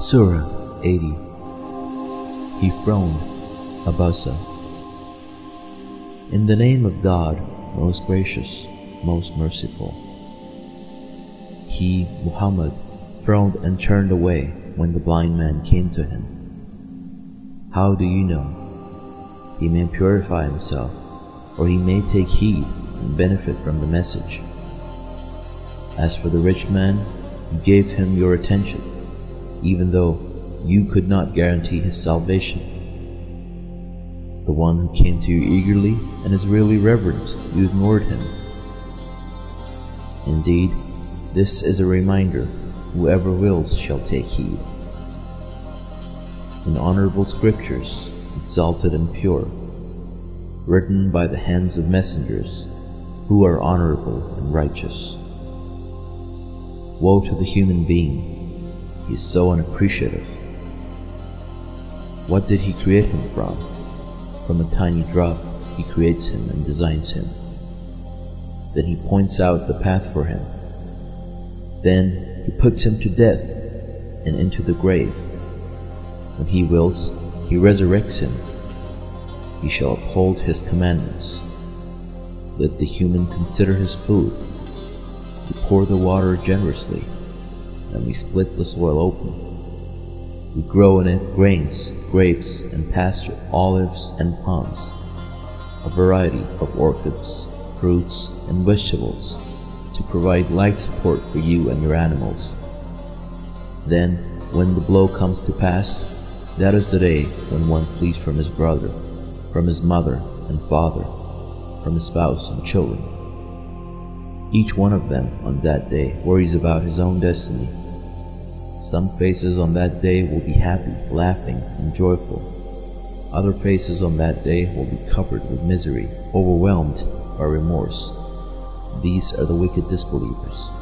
Surah 80 He frowned, Abasa. In the name of God, most gracious, most merciful. He, Muhammad, frowned and turned away when the blind man came to him. How do you know? He may purify himself, or he may take heed and benefit from the message. As for the rich man, you gave him your attention, even though you could not guarantee his salvation. The one who came to you eagerly and is really reverent, you ignored him. Indeed, this is a reminder whoever wills shall take heed. In honorable scriptures, exalted and pure, written by the hands of messengers who are honorable and righteous. Woe to the human being, he is so unappreciative. What did he create him from? From a tiny drop, he creates him and designs him. Then he points out the path for him. Then he puts him to death and into the grave. When he wills, he resurrects him. He shall uphold his commandments. Let the human consider his food. We pour the water generously, and we split the soil open. We grow in it grains, grapes, and pasture, olives and palms, a variety of orchids, fruits, and vegetables to provide life support for you and your animals. Then, when the blow comes to pass, that is the day when one flees from his brother, from his mother and father, from his spouse and children. Each one of them on that day worries about his own destiny. Some faces on that day will be happy, laughing, and joyful. Other faces on that day will be covered with misery, overwhelmed by remorse. These are the wicked disbelievers.